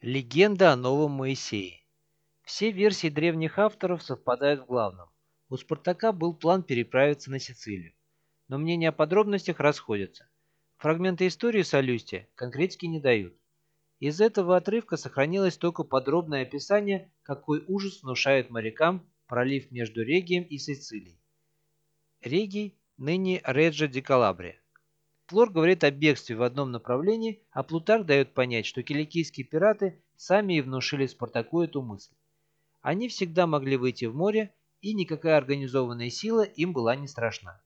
Легенда о новом Моисее. Все версии древних авторов совпадают в главном. У Спартака был план переправиться на Сицилию. Но мнения о подробностях расходятся. Фрагменты истории Солюстия конкретики не дают. Из этого отрывка сохранилось только подробное описание, какой ужас внушает морякам пролив между Регием и Сицилией. Регий, ныне Реджо ди Калабрия. Флор говорит о бегстве в одном направлении, а Плутарх дает понять, что киликийские пираты сами и внушили Спартаку эту мысль. Они всегда могли выйти в море, и никакая организованная сила им была не страшна.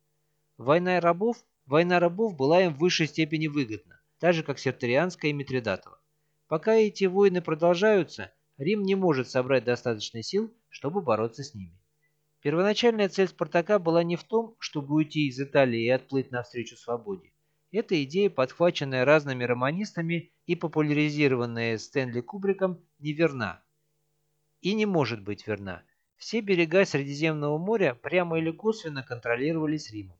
Война рабов, война рабов была им в высшей степени выгодна, так же как Серторианская и Митридатова. Пока эти войны продолжаются, Рим не может собрать достаточно сил, чтобы бороться с ними. Первоначальная цель Спартака была не в том, чтобы уйти из Италии и отплыть навстречу свободе. Эта идея, подхваченная разными романистами и популяризированная Стэнли Кубриком, неверна. И не может быть верна. Все берега Средиземного моря прямо или косвенно контролировались Римом.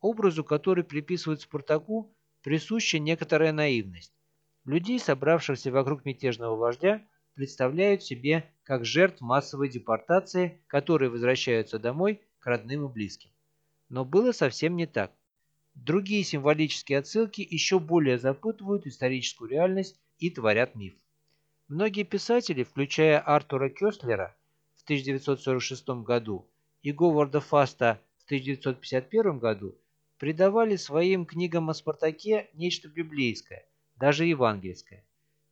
Образу, который приписывают Спартаку, присуща некоторая наивность. Людей, собравшихся вокруг мятежного вождя, представляют себе как жертв массовой депортации, которые возвращаются домой к родным и близким. Но было совсем не так. Другие символические отсылки еще более запутывают историческую реальность и творят миф. Многие писатели, включая Артура Кёстлера в 1946 году и Говарда Фаста в 1951 году, придавали своим книгам о Спартаке нечто библейское, даже евангельское.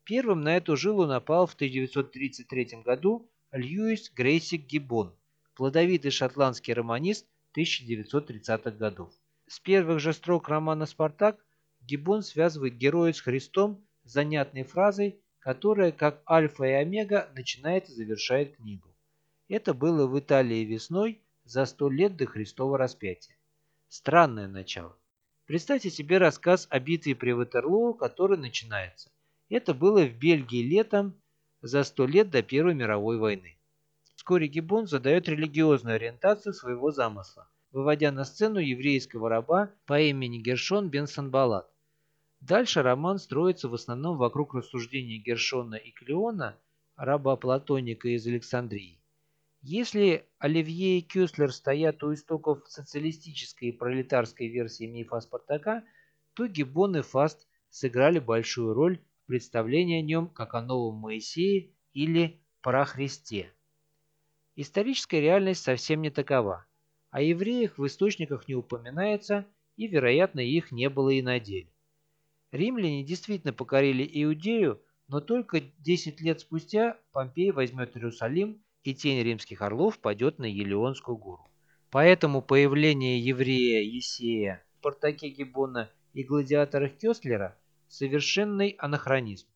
Первым на эту жилу напал в 1933 году Льюис Грейсик Гиббон, плодовитый шотландский романист 1930-х годов. С первых же строк романа «Спартак» Гиббон связывает героя с Христом занятной фразой, которая, как альфа и омега, начинает и завершает книгу. Это было в Италии весной за сто лет до Христова распятия. Странное начало. Представьте себе рассказ о битве при Ватерлоо, который начинается. Это было в Бельгии летом за сто лет до Первой мировой войны. Вскоре Гиббон задает религиозную ориентацию своего замысла выводя на сцену еврейского раба по имени Гершон бен Санбалат. Дальше роман строится в основном вокруг рассуждений Гершона и Клеона, раба Платоника из Александрии. Если Оливье и Кюслер стоят у истоков социалистической и пролетарской версии мифа Спартака, то Гиббон и Фаст сыграли большую роль в представлении о нем как о новом Моисее или про Христе. Историческая реальность совсем не такова. О евреях в источниках не упоминается, и, вероятно, их не было и на деле. Римляне действительно покорили Иудею, но только 10 лет спустя Помпей возьмет Иерусалим, и тень римских орлов падет на Елеонскую гору. Поэтому появление еврея Есея, Спартаке Гиббона и гладиаторах Кёслера – совершенный анахронизм.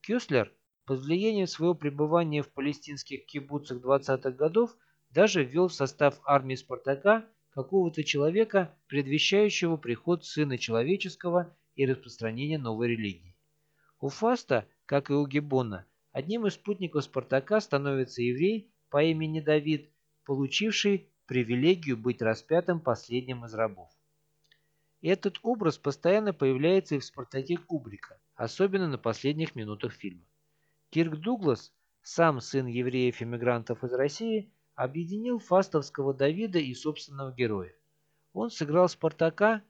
Кёслер под влиянием своего пребывания в палестинских кибуцах 20-х годов даже ввел в состав армии Спартака какого-то человека, предвещающего приход Сына Человеческого и распространение новой религии. У Фаста, как и у Гебона, одним из спутников Спартака становится еврей по имени Давид, получивший привилегию быть распятым последним из рабов. Этот образ постоянно появляется и в «Спартаке» Кубрика, особенно на последних минутах фильма. Кирк Дуглас, сам сын евреев-иммигрантов из России, объединил фастовского Давида и собственного героя. Он сыграл Спартака,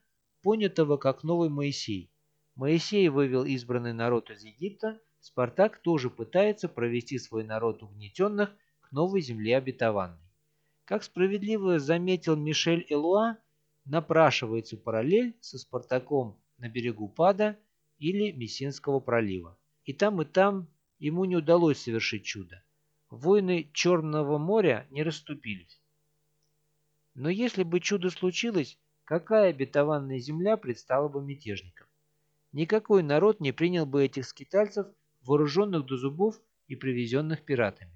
понятого как новый Моисей. Моисей вывел избранный народ из Египта, Спартак тоже пытается провести свой народ угнетенных к новой земле обетованной. Как справедливо заметил Мишель Элуа, напрашивается параллель со Спартаком на берегу Пада или Мессинского пролива. И там, и там ему не удалось совершить чудо войны Черного моря не расступились. Но если бы чудо случилось, какая обетованная земля предстала бы мятежникам? Никакой народ не принял бы этих скитальцев, вооруженных до зубов и привезенных пиратами.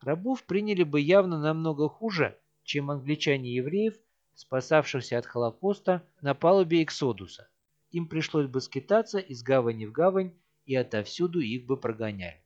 Рабов приняли бы явно намного хуже, чем англичане евреев, спасавшихся от Холокоста на палубе Эксодуса. Им пришлось бы скитаться из гавани в гавань, и отовсюду их бы прогоняли.